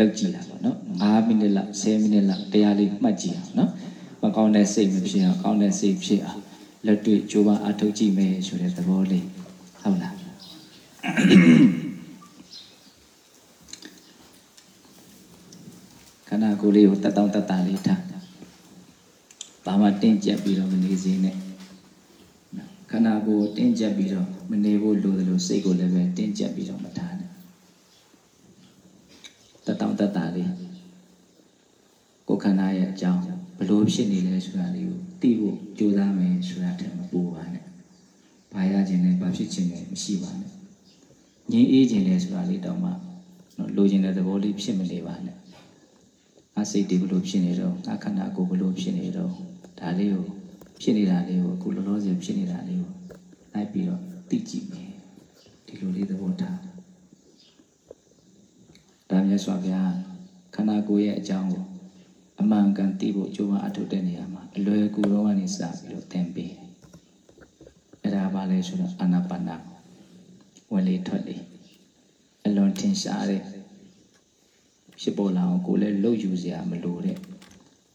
လောက်ကြည့်တာပေါ့နော်9မိနစ်လောက်10မိနစ်လောက်တရားလေးမှတ်ကြည့်အောင်နော်မကောင်းတဲ့စိတ်မဖြစ်အောင်ကောင်းတဲ့စိတ်ဖြစ်အောင်လက်တွေ့ကြိုးပမ်းအထောက်ကြည့်မယ်ဆိုတဲ့သဘောလေးဟုတ်လားခန္ဓာကိုယ်လေးကိုတက်တောင့်တက်တာလေးထားဘာမှတင်းကျပ်ပြီးတော့မနေစေနဲ့ခန္ဓာကိုယ်တင်းကျပ်ပြီးတော့မနေဖို့လိုတယ်လို့စိတ်ကိုလည်းပဲတင်းကျပ်ပြီးတော့မထားနဲ့တက်တောင့်တက်တာလေးကိုယ်ခန္ဓာရဲ့အကြောင်းဘ လို့ဖြစ်နေလဲဆိုတာလေးကိုသိဖို့ကြိုးစားမယ်ဆိုတာတည်းမပူပါနဲ့ဘာရခြင်းလဲဘာဖြစ်ခြင်းလဲမရှိပါနဲ့ငြင်းအေးခြင်းလဲဆိုတာလေးတောင်မှနော်လိုချင်တဲ့သဘောလေးဖြစ်မနေပါနဲ့အစိတ်တွေဘလို့ဖြစ်နေတော့အခန္ဓာကိုယ်ဘလို့ဖြစ်နေတော့ဒါလေးကိုဖြစ်နေတာလေးကိုအခုလောလောဆယ်ဖြစ်နေတာလေးကိုလိုက်ပြီးတော့သိကြည့်မယ်ဒီလိုလေးသဘောထားဒါမြတ်စွာဘုရားခန္ဓာကိုယ်ရဲ့အကြောင်းကို အမှန်ကန်သိဖို့ကြိုးပမ်းအထောက်တဲ့နေရာမှာအလွယ်ကူတော့ကနေစပြီးတော့သင်ပေးတယ်အဲ့ဒါဘာလဲဆိုတော့အာနာပါနာဝင်လေထွက်လေအလွန်ထင်ရှားတဲ့ဖြစ်ပေါ်လာအောင်ကိုယ်လည်းလှုပ်ယူစရာမလိုတဲ့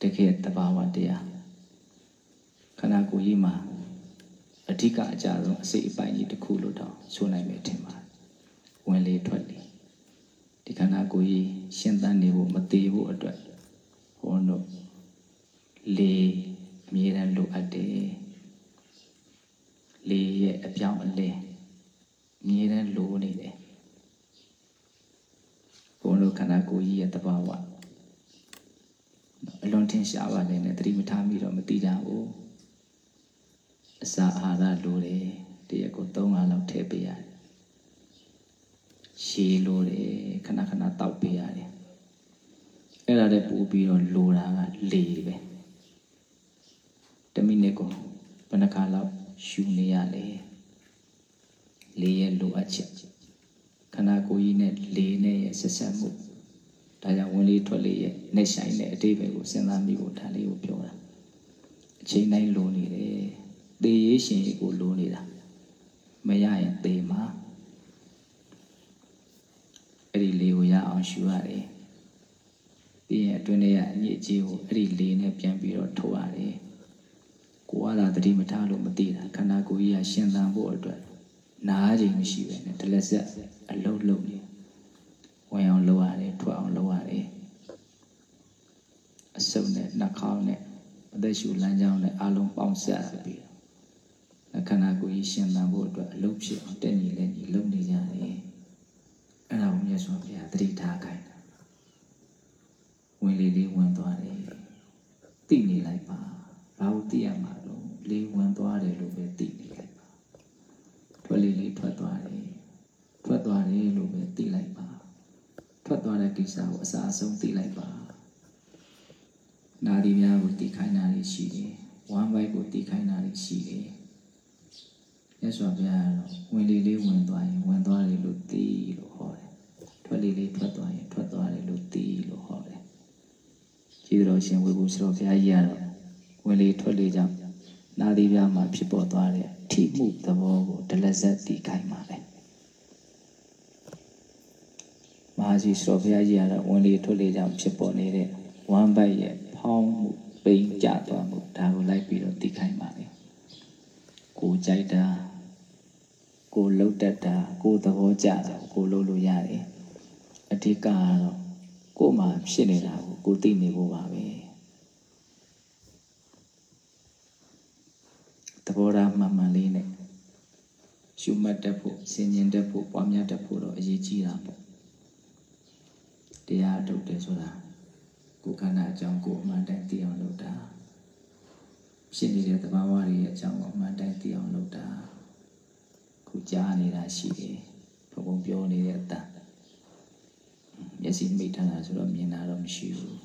တကယ်တဘာဝတရားခန္ဓာကိုယ်ကြီးမှာအဓိကအကြဆုံးအစိတ်အပိုင်းကြီးတစ်ခုလို့တော့ဆိုနိုင်မယ်ထင်ပါတယ်ဝင်လေထွက်လေဒီခန္ဓာကိုယ်ကြီးရှင်းသန်းနေဖို့မသေးဖို့အတွက် ဟောတော့လေအမြဲတမ်းလိုအပ်တယ်လေရဲ့အပြောင်းအလဲအမြဲတမ်းလိုနေတယ်ဘုန်းတို့ခန္ဓာကိုယ်ကြီးရဲ့တဘာဝအလွန်ထင်ရှားပါလေနဲ့တတိမထားမိတော့မသိကြဘူးအစာအာဟာရလိုတယ်တရက်ကို3ခါလောက်ထည့်ပေးရတယ်ရှည်လိုတယ်ခဏခဏတောက်ပေးရတယ် အဲ့ဒါလည်းပို့ပြီးတော့လိုတာကလေပဲတစ်မိနစ်ကိုဘယ်နှခါလောက်ရှူနေရလဲလေရဲ့လိုအပ်ချက်ခန္ဓာကိုယ်ကြီးနဲ့လေနဲ့ရဲ့ဆက်ဆက်မှုဒါကြောင့်ဝင်လေထွက်လေရဲ့နှိမ့်ဆိုင်တဲ့အတိတ်ပဲကိုစဉ်းစားမိဖို့ဒါလေးကိုပြောတာအချိန်တိုင်းလိုနေတယ်သေရေးရှင်ရေးကိုလိုနေတာမရရင်သေမှာအဲ့ဒီလေကိုရအောင်ရှူရတယ် ပြီးရင်အတွင်းထဲကအညစ်အကြေးကိုအဲ့ဒီလေနဲ့ပြန်ပြီးတော့ထုတ်ရတယ်ကိုကသာတတိမထားလို့မသိတာခန္ဓာကိုယ်ကြီးကရှင်သန်ဖို့အတွက်နားချိန်မရှိပဲနဲ့တလက်ဆက်အလုံးလုံးနေဝင်အောင်လုပ်ရတယ်ထွက်အောင်လုပ်ရတယ်အစုံနဲ့နှာခေါင်းနဲ့အသက်ရှူလမ်းကြောင်းနဲ့အလုံးပေါင်းဆက်ပြီးခန္ဓာကိုယ်ကြီးရှင်သန်ဖို့အတွက်အလုပ်ဖြစ်အောင်တက်ညီလက်ညီလုပ်နေကြတယ်အဲ့ဒါကိုမြတ်စွာဘုရားတတိထားခိုင်းတာ ဝင်လေလေးဝင်သွားတယ်သိနေလိုက်ပါဘာလို့သိရမှာလို့လေးဝင်သွားတယ်လို့ပဲသိနေလိုက်ပါထွက်လေလေးထွက်သွားတယ်ထွက်သွားတယ်လို့ပဲသိလိုက်ပါထွက်သွားတဲ့ကိစ္စကိုအစားအဆုံးသိလိုက်ပါနာဒီများကိုသိခိုင်းတာရှိတယ်ဝမ်းပိုက်ကိုသိခိုင်းတာရှိတယ်မြတ်စွာဘုရားကတော့ဝင်လေလေးဝင်သွားရင်ဝင်သွားတယ်လို့သိလို့ဟောတယ်ထွက်လေလေးထွက်သွားရင်ထွက်သွားတယ်လို့သိလို့ ဟောတယ်ကျေးဇူးတော်ရှင်ဝေဘူးဆရာဘုရားကြီးကတော့ဝင်လေထွက်လေကြောင့်နာသီပြားမှာဖြစ်ပေါ်သွားတဲ့ထိမှုသဘောကိုဒလဇက်သိခိုင်းပါတယ်မဟာကြီးဆရာဘုရားကြီးကတော့ဝင်လေထွက်လေကြောင့်ဖြစ်ပေါ်နေတဲ့ဝမ်းပိုက်ရဲ့ဖောင်းမှုပိန်ကျသွားမှုဒါကိုလိုက်ပြီးတော့သိခိုင်းပါတယ်ကိုကြိုက်တာကိုလှုပ်တတ်တာကိုသဘောကျတာကိုလှုပ်လို့ရတယ်အဓိကကတော့ ကို့မှာဖြစ်နေတာကိုကိုသိနေဖို့ပါပဲသဘောထားမှန်မှန်လေးနဲ့ရှုမှတ်တတ်ဖို့ဆင်ញင်တတ်ဖို့ပွားများတတ်ဖို့တော့အရေးကြီးတာပေါ့တရားထုတ်တယ်ဆိုတာကိုယ်ခန္ဓာအကြောင်းကိုအမှန်တိုင်းသိအောင်လုပ်တာဖြစ်နေတဲ့သဘာဝတွေရဲ့အကြောင်းကိုအမှန်တိုင်းသိအောင်လုပ်တာခုကြားနေတာရှိတယ်ဘုံဘုံပြောနေတဲ့အတန် မျက်စိမိတ်ထားတာဆိုတော့မြင်တာတော့မရှိဘူး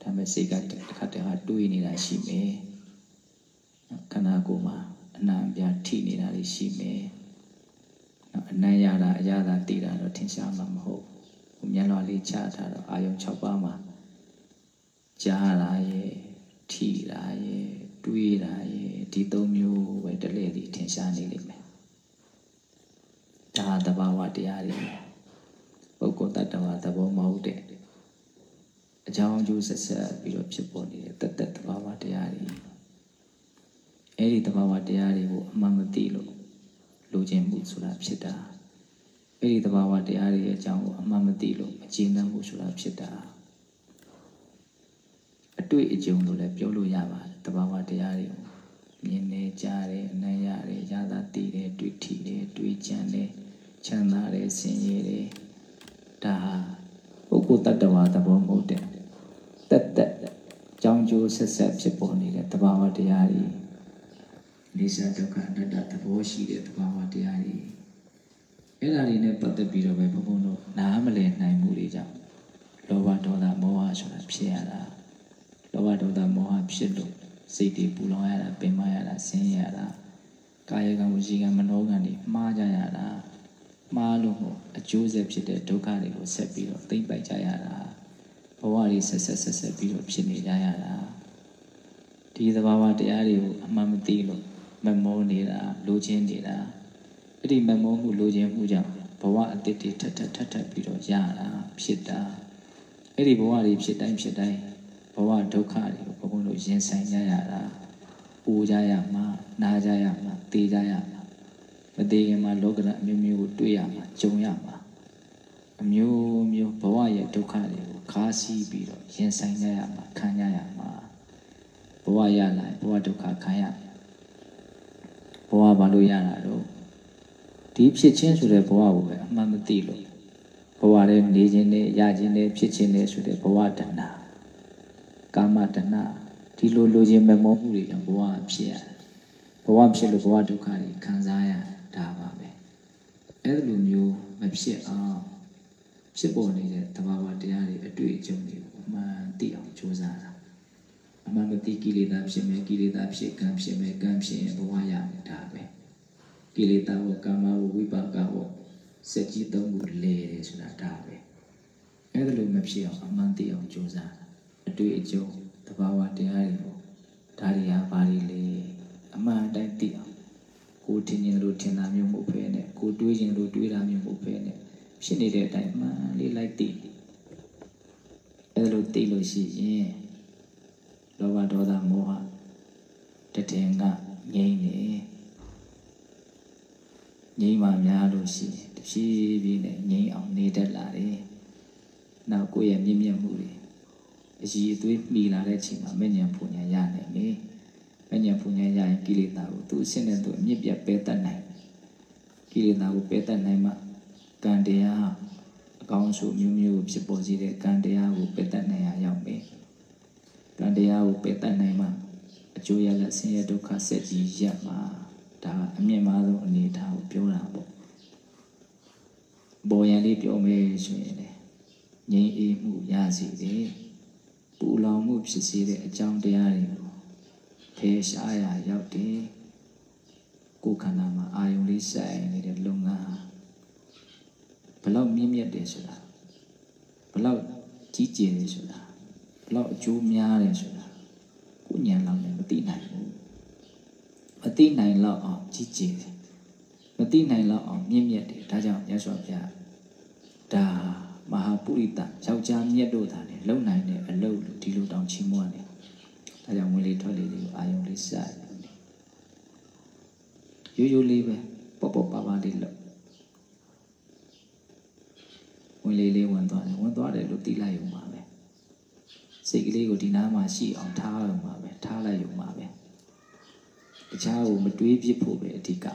ဒါပေမဲ့စိတ်ကတစ်ခါတည်းဟာတွေးနေတာရှိမယ်ခန္ဓာကိုယ်မှာအနာအပြားထိနေတာတွေရှိမယ်အနံ့ရတာအရသာတည်တာတော့ထင်ရှားမှာမဟုတ်ဘူးမျက်လွှာလေးချထားတော့အာယုံ6ပါးမှာကြားတာရဲ့ထိတာရဲ့တွေးတာရဲ့ဒီသုံးမျိုးပဲတလဲတည်ထင်ရှားနေလိမ့်မယ်ဒါသဘာဝတရားတွေ ပုဂ္ဂိုလ်တ attva သဘောမဟုတ်တဲ့အကြောင်းအကျိုးဆက်ဆက်ပြီးတော့ဖြစ်ပေါ်နေတဲ့တသက်တဘာဝတရားတွေအဲ့ဒီတဘာဝတရားတွေကိုအမှန်မသိလို့လိုချင်မှုဆိုတာဖြစ်တာအဲ့ဒီတဘာဝတရားတွေရဲ့အကြောင်းကိုအမှန်မသိလို့မကျေနပ်မှုဆိုတာဖြစ်တာအတွေ့အကြုံလို့လည်းပြောလို့ရပါတယ်တဘာဝတရားတွေကိုမြင်နေကြားတယ်အနံ့ရတယ်ရတာသိတယ်တွေ့ထိတယ်တွေ့ကြံတယ်ချမ်းသာတယ်ဆင်းရဲတယ် ဒါဟာပုဂ္ဂိုလ်တ attva သဘောမဟုတ်တဲ့တက်တက်ကြောင်းကျိုးဆက်ဆက်ဖြစ်ပေါ်နေတဲ့တဘာဝတရားတွေနေစာဒုက္ခအနတ္တသဘောရှိတဲ့တဘာဝတရားတွေအဲ့ဒါတွေနဲ့ပတ်သက်ပြီးတော့ပဲဘုံဘုံတို့နားမလည်နိုင်မှုတွေကြောင့်လောဘဒေါသမောဟဆိုတာဖြစ်ရတာလောဘဒေါသမောဟဖြစ်လို့စိတ်တွေပူလောင်ရတာပင်မရတာဆင်းရဲရတာကာယကံဝစီကံမနောကံတွေမှားကြရတာ မှားလို့မို့အကျိုးဆက်ဖြစ်တဲ့ဒုက္ခတွေကိုဆက်ပြီးတော့သိမ့်ပိုက်ကြရတာဘဝတွေဆက်ဆက်ဆက်ဆက်ပြီးတော့ဖြစ်နေကြရတာဒီသဘာဝတရားတွေကိုအမှန်မသိလို့မမောနေတာလိုချင်နေတာအဲ့ဒီမမောမှုလိုချင်မှုကြောင့်ဘဝအတိတ်တွေထပ်ထပ်ထပ်ထပ်ပြီးတော့ရတာဖြစ်တာအဲ့ဒီဘဝတွေဖြစ်တိုင်းဖြစ်တိုင်းဘဝဒုက္ခတွေကိုဘုံဘုံတို့ရင်ဆိုင်ကြရတာပူကြရမှာနားကြရမှာသိကြရမှာ မသေးခင်မှာလောကဓာတ်အမျိုးမျိုးကိုတွေ့ရမှာကြုံရမှာအမျိုးမျိုးဘဝရဲ့ဒုက္ခတွေကိုခါးစီးပြီးတော့ရင်ဆိုင်ကြရမှာခံကြရမှာဘဝရလာရင်ဘဝဒုက္ခခံရဘဝဘာလို့ရတာတော့ဒီဖြစ်ချင်းဆိုတဲ့ဘဝကိုပဲအမှန်မသိလို့ဘဝထဲနေခြင်းနဲ့ရခြင်းနဲ့ဖြစ်ခြင်းနဲ့ဆိုတဲ့ဘဝတဏ္ဍာကာမတဏ္ဍာဒီလိုလိုခြင်းမမောမှုတွေကြောင့်ဘဝဖြစ်ရတယ်ဘဝဖြစ်လို့ဘဝဒုက္ခတွေခံစားရတာ ပါပဲအဲ့ဒီလိုမျိုးမဖြစ်အောင်ဖြစ်ပေါ်နေတဲ့တဘာဝတရားတွေအတွေ့အကြုံတွေကိုအမှန်သိအောင်ကြိုးစားတာအမှန်မသိကိလေသာဖြစ်မယ်ကိလေသာဖြစ်ကံဖြစ်မယ်ကံဖြစ်ရင်ဘဝရမယ်ဒါပဲကိလေသာဝကာမဝဝိပါကဝစက်ကြီးသုံးခုလဲတယ်ဆိုတာဒါပဲအဲ့ဒါလိုမဖြစ်အောင်အမှန်သိအောင်ကြိုးစားတာအတွေ့အကြုံတဘာဝတရားတွေကိုဒါတွေဟာဘာတွေလဲအမှန်တိုင်းသိအောင် ကိုထင်ရင်လို့ထင်တာမျိုးမဟုတ်ဘဲနဲ့ကိုတွေးရင်လို့တွေးတာမျိုးမဟုတ်ဘဲနဲ့ဖြစ်နေတဲ့အတိုင်းမှန်လေးလိုက်သိအဲ့ဒါလိုသိလို့ရှိရင်လောဘဒေါသမောဟတထင်ကငြိမ့်နေငြိမ့်မှများလို့ရှိရင်တဖြည်းဖြည်းနဲ့ငြိမ့်အောင်နေတတ်လာတယ်နောက်ကိုယ့်ရဲ့မြင့်မြတ်မှုတွေအည်အသွေးမိလာတဲ့အချိန်မှာမဉ္ဇဉ်ပူညာရနိုင်တယ် မဉ္ဇဉ်ပူညာရရင်ကိလေသာကိုသူ့အစစ်နဲ့သူအမြင့်ပြတ်ပယ်တတ်နိုင်ကိလေသာကိုပယ်တတ်နိုင်မှကံတရားအကောင်းဆုံးမျိုးမျိုးဖြစ်ပေါ်စေတဲ့ကံတရားကိုပယ်တတ်နိုင်ရရောက်မယ်ကံတရားကိုပယ်တတ်နိုင်မှအကျိုးရလက်ဆင်းရဲဒုက္ခဆက်ကြီးရပ်မှာဒါအမြင့်မားဆုံးအနေအထားကိုပြောတာပေါ့ပေါ်ရန်လေးပြောမယ်ဆိုရင်လေငြိမ်းအေးမှုရစီတယ်ပူလောင်မှုဖြစ်စေတဲ့အကြောင်းတရားတွေကို ဖယ်ရှားရရောက်တယ်ကိုယ်ခန္ဓာမှာအာယုံလေးစိုက်နေတဲ့လုပ်ငန်းဟာဘလောက်မြင့်မြတ်တယ်ဆိုတာဘလောက်ကြီးကျယ်တယ်ဆိုတာဘလောက်အကျိုးများတယ်ဆိုတာကိုဉာဏ်လောက်နဲ့မသိနိုင်ဘူးမသိနိုင်လောက်အောင်ကြီးကျယ်တယ်မသိနိုင်လောက်အောင်မြင့်မြတ်တယ်ဒါကြောင့်ရသော်ဘုရားဒါမဟာပုရိသယောက်ျားမြတ်တို့သာလေလုံနိုင်တဲ့အလုပ်လို့ဒီလိုတောင်ချီးမွမ်းတယ် ဒါကြောင့်ဝင်လေထွက်လေလေးကိုအာယုံလေးစတယ်ရိုးရိုးလေးပဲပေါ့ပေါ့ပါပါလေးလို့ဝင်လေလေးဝင်သွားတယ်ဝင်သွားတယ်လို့သိလိုက်ရုံပါပဲစိတ်ကလေးကိုဒီနားမှာရှိအောင်ထားရုံပါပဲထားလိုက်ရုံပါပဲတခြားကိုမတွေးပြစ်ဖို့ပဲအဓိက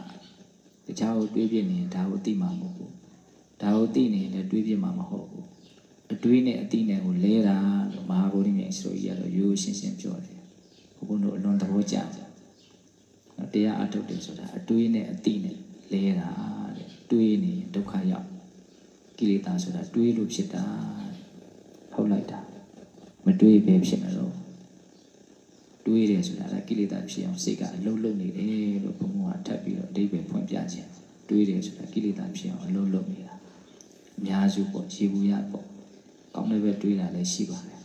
တခြားကိုတွေးပြစ်နေရင်ဒါကိုသိမှာမဟုတ်ဘူးဒါကိုသိနေရင်လည်းတွေးပြစ်မှာမဟုတ်ဘူးအတွေးနဲ့အသိနဲ့ကိုလဲတာလို့မဟာဗုဒ္ဓမြတ်အစတော်ကြီးကတော့ရိုးရှင်းရှင်းပြောတယ် ဘုန်းဘုန်းတို့အလွန်သဘောကျတယ်တရားအထုတ်တယ်ဆိုတာအတွေးနဲ့အသိနဲ့လဲတာတဲ့တွေးနေဒုက္ခရောက်ကိလေသာဆိုတာတွေးလို့ဖြစ်တာဟုတ်လိုက်တာမတွေးပဲဖြစ်မှာတော့တွေးတယ်ဆိုတာကကိလေသာဖြစ်အောင်စိတ်ကအလုံးလုံးနေတယ်လို့ဘုံကထပ်ပြီးတော့အဓိပ္ပာယ်ဖွင့်ပြခြင်းတွေးတယ်ဆိုတာကိလေသာဖြစ်အောင်အလုံးလုံးနေတာအများစုပေါ့ခြေဘူးရပေါ့ကောင်းတဲ့ဘက်တွေးတာလည်းရှိပါတယ်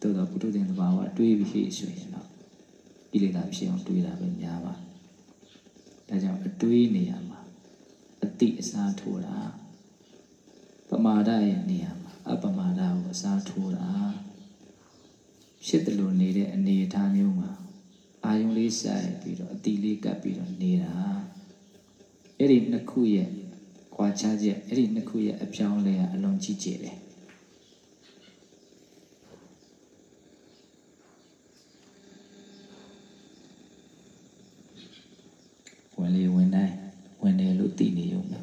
သို့တော့ပုထုဇဉ်တဘာဝတွေးပြီးဆိုရင်တော့ ကိလေသာဖြစ်အောင်တွေးတာပဲများပါဒါကြောင့်အတွေးနေရာမှာအတိအစားထိုးတာပမာဒရဲ့နေရာမှာအပမာဒကိုအစားထိုးတာဖြစ်တယ်လို့နေတဲ့အနေအထားမျိုးမှာအာယုံလေးစိုက်ပြီးတော့အတီလေးကပ်ပြီးတော့နေတာအဲ့ဒီနှစ်ခုရဲ့ခွာခြားချက်အဲ့ဒီနှစ်ခုရဲ့အပြောင်းလဲကအလွန်ကြီးကျယ်တယ် ဝင်လေဝင်တိုင်းဝင်တယ်လို့သိနေရုံပဲ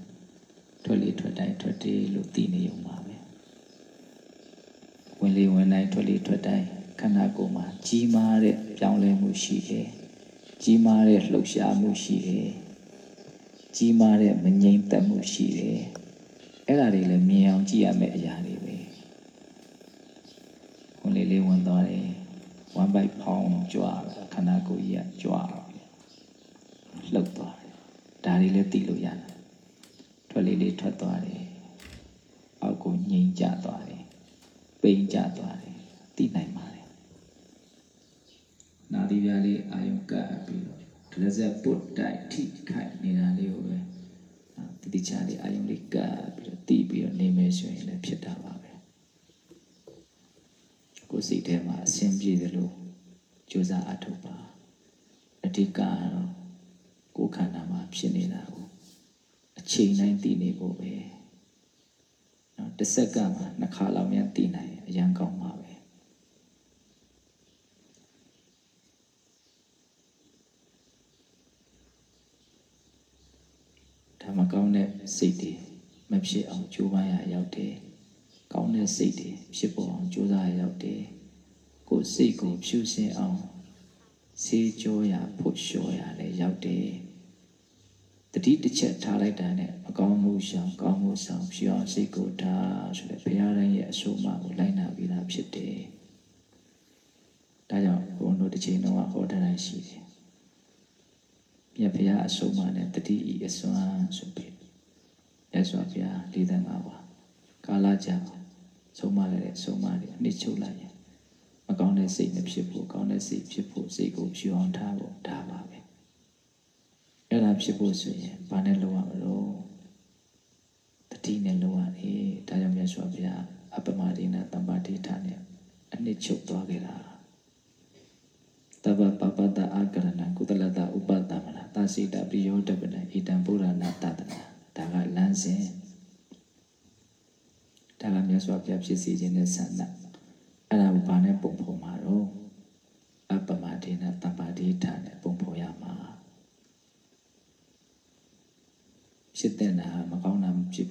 ထွက်လေထွက်တိုင်းထွက်တယ်လို့သိနေရုံပါပဲဝင်လေဝင်တိုင်းထွက်လေထွက်တိုင်းခန္ဓာကိုယ်မှာကြီးမားတဲ့ပြောင်းလဲမှုရှိတယ်ကြီးမားတဲ့လှုပ်ရှားမှုရှိတယ်ကြီးမားတဲ့မငြိမ်သက်မှုရှိတယ်အဲ့ဒါတွေလည်းမြင်အောင်ကြည့်ရမယ့်အရာတွေပဲဝင်လေလေးဝင်သွားတယ်ဝမ်းပိုက်ဖောင်းကြွားခန္ဓာကိုယ်ကြီးကကြွား လှုပ်သွားတယ်ဒါတွေလည်းသိလို့ရတယ်ထွက်လေလေးထွက်သွားတယ်အောက်ကိုငြိမ်ကျသွားတယ်ပိန်ကျသွားတယ်သိနိုင်ပါတယ်နာဒီပြားလေးအာယုံကပ်ပြီးတော့လက်ဆက်ပုတ်တိုက်ထိခိုက်နေတာလေးကိုပဲတတိချာလေးအာယုံလေးကပ်ပြီးတော့တီးပြီးတော့နေမယ်ဆိုရင်လည်းဖြစ်တာပါပဲကိုယ်စိတ်ထဲမှာအဆင်ပြေတယ်လို့ကြိုးစားအထောက်ပါအဓိကကတော့ကို ယ်ခန္ဓာမှာဖြစ်နေတာကိုအချိန်တိုင်းသိနေဖို့ပဲနော်တစ်စက္ကန့်မှာနှစ်ခါလောက်များသိနိုင်ရင်အရန်ကောင်းပါပဲဒါမှကောင်းတဲ့စိတ်တွေမဖြစ်အောင်ကြိုးပမ်းရရောက်တယ်ကောင်းတဲ့စိတ်တွေဖြစ်ပေါ်အောင်ကြိုးစားရရောက်တယ်ကိုယ်စိတ်ကိုဖြူစင်အောင်စေးကြောရဖို့လျှော်ရလည်းရောက်တယ် တတိတစ်ချက်ထားလိုက်တာနဲ့အကောင်းမှုရှောင်ကောင်းမှုဆောင်ဖြူအောင်စိတ်ကိုထားဆိုတဲ့ဘုရားတိုင်းရဲ့အဆိုအမကိုလိုက်နာပြီးသားဖြစ်တယ်ဒါကြောင့်ဘုန်းတို့တစ်ချိန်တော့ဟောထားတာရှိတယ်မြတ်ဘုရားအဆိုအမနဲ့တတိဤအစွမ်းဆိုပြီးရသော်ဘုရား၄၅ပါးကာလကြာဆုံးမလိုက်တဲ့ဆုံးမတွေအနှစ်ချုပ်လိုက်ရင်မကောင်းတဲ့စိတ်မဖြစ်ဖို့ကောင်းတဲ့စိတ်ဖြစ်ဖို့စိတ်ကိုဖြူအောင်ထားဖို့ဒါပါပဲအဲ့ဒါ ဖြစ်ဖို့ဆိုရင်ဘာနဲ့လုပ်ရမလို့တတိနဲ့လုပ်ရတယ်ဒါကြောင့်မြတ်စွာဘုရားအပမဒိနာတမ္ပါတိထာနဲ့အနှစ်ချုပ်သွားခဲ့တာတဘပပတအာကရဏကုသလတဥပတမနာသစိတပိယောတပနဣတံဗုဒ္ဓနာတတနာဒါကလမ်းစဉ်ဒါကမြတ်စွာဘုရားဖြစ်စေခြင်းနဲ့ဆန္ဒအဲ့ဒါကိုဘာနဲ့ပုံဖော်မှာတော့အပမဒေနတမ္ပါတိထာနဲ့ပုံဖော်ရမှာဖြစ်တဲ့နာမကောင်းတာဖြစ်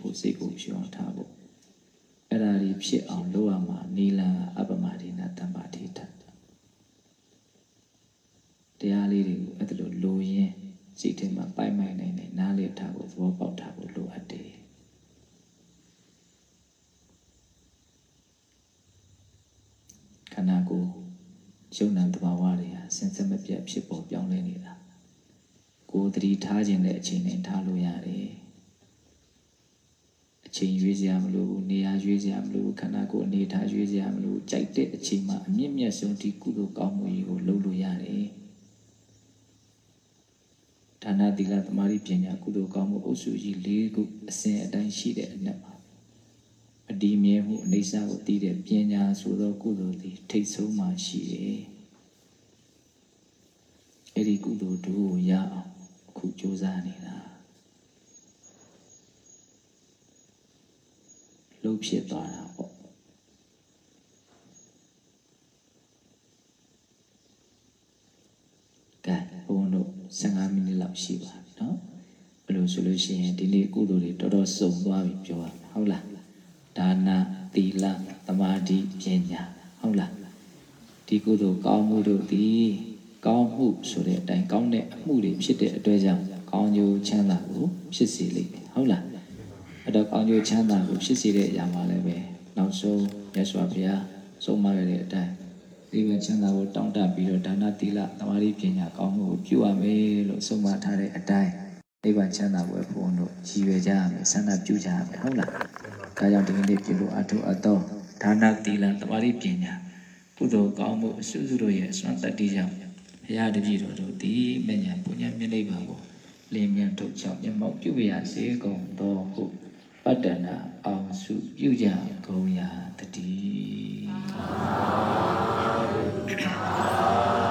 ဖို့ကောင်းတာဖြစ်ဖို့စိတ်ကိုဖြောင်းထားဖို့အဲ့ဒါကြီးဖြစ်အောင်လုပ်ရမှာနီလာအပမဒေနတမ္ပါတိထာတရားလေးတွေကိုအဲ့ဒါလိုလိုရင်းစိတ်ထဲမှာပိုက်မိုက်နိုင်နေနားလေထားဖို့သဘောပေါက်ထားဖို့လိုအပ်တယ်ခန္ဓာကိုယ်ယုံနာတဘာဝတွေဟာစင်စက်မပြတ်ဖြစ်ပေါ်ပြောင်းလဲနေတာကိုယ်တတိထားခြင်းတဲ့အချိန်နဲ့ထားလို့ရတယ်အ ချိန်ရွေးစရာမလိုဘူးနေရာရွေးစရာမလိုဘူးခန္ဓာကိုယ်အနေထားရွေးစရာမလိုဘူးကြိုက်တဲ့အချိန်မှာအမြင့်မြတ်ဆုံးဒီကုသိုလ်ကောင်းမှုကြီးကိုလုပ်လို့ရတယ်ဒါနသီလသမာဓိပညာကုသိုလ်ကောင်းမှုအုပ်စုကြီး၄ခုအစဉ်အတိုင်းရှိတဲ့အနက်မှာအဒီမြဲမှုအနေစာကိုတည်တဲ့ပညာဆိုသောကုသိုလ်သည်ထိတ်ဆုံးမှရှိတယ်။အဲ့ဒီကုသိုလ်တို့ကိုရအောင်အခုကြိုးစားနေတာ လှုပ်ဖြစ်သွားတာပေါ့။ကဲဘုန်းတို့15မိနစ်လောက်ရှိပါပြီနော်။ဘယ်လိုဆိုလို့ရှိရင်ဒီနေ့ကုသိုလ်တွေတော်တော်စုံသွားပြီပြောရမှာဟုတ်လား။ဒါနသီလသမာဓိပညာဟုတ်လားဒီကုသိုလ်ကောင်းမှုတို့သည်ကောင်းမှုဆိုတဲ့အတိုင်းကောင်းတဲ့အမှုတွေဖြစ်တဲ့အတွက်ကြောင့်ကောင်းကျိုးချမ်းသာကိုဖြစ်စေလိမ့်မယ်ဟုတ်လား အဲ့တော့ကောင်းကျိုးချမ်းသာကိုဖြစ်စေတဲ့အရာမှာလည်းပဲနောက်ဆုံးမြတ်စွာဘုရားဆုံးမရတဲ့အတိုင်းဒီဝချမ်းသာကိုတောင်းတပြီးတော့ဒါနသီလသမာဓိပညာကောင်းမှုကိုပြုရမယ်လို့ဆုံးမထားတဲ့အတိုင်းနိဗ္ဗာန်ချမ်းသာကိုဘုန်းတို့ရည်ရွယ်ကြရမယ်ဆန္ဒပြုကြရမယ်ဟုတ်လားဒါကြောင့်ဒီကနေ့ပြုလို့အထုအတော့ဒါနသီလသမာဓိပညာကုသိုလ်ကောင်းမှုအစွစုတို့ရဲ့အစွမ်းတတ္တိကြောင့်ဘုရားတပည့်တော်တို့သည်မညာပုညမြတ်နိဗ္ဗာန်ကိုလင်းမြန်ထုတ်ချောက်မျက်မှောက်ပြုပြရစေကုန်သောဟု ပတ္တနာအောင်စုပြုကြကုန်ရာတတိအာမင်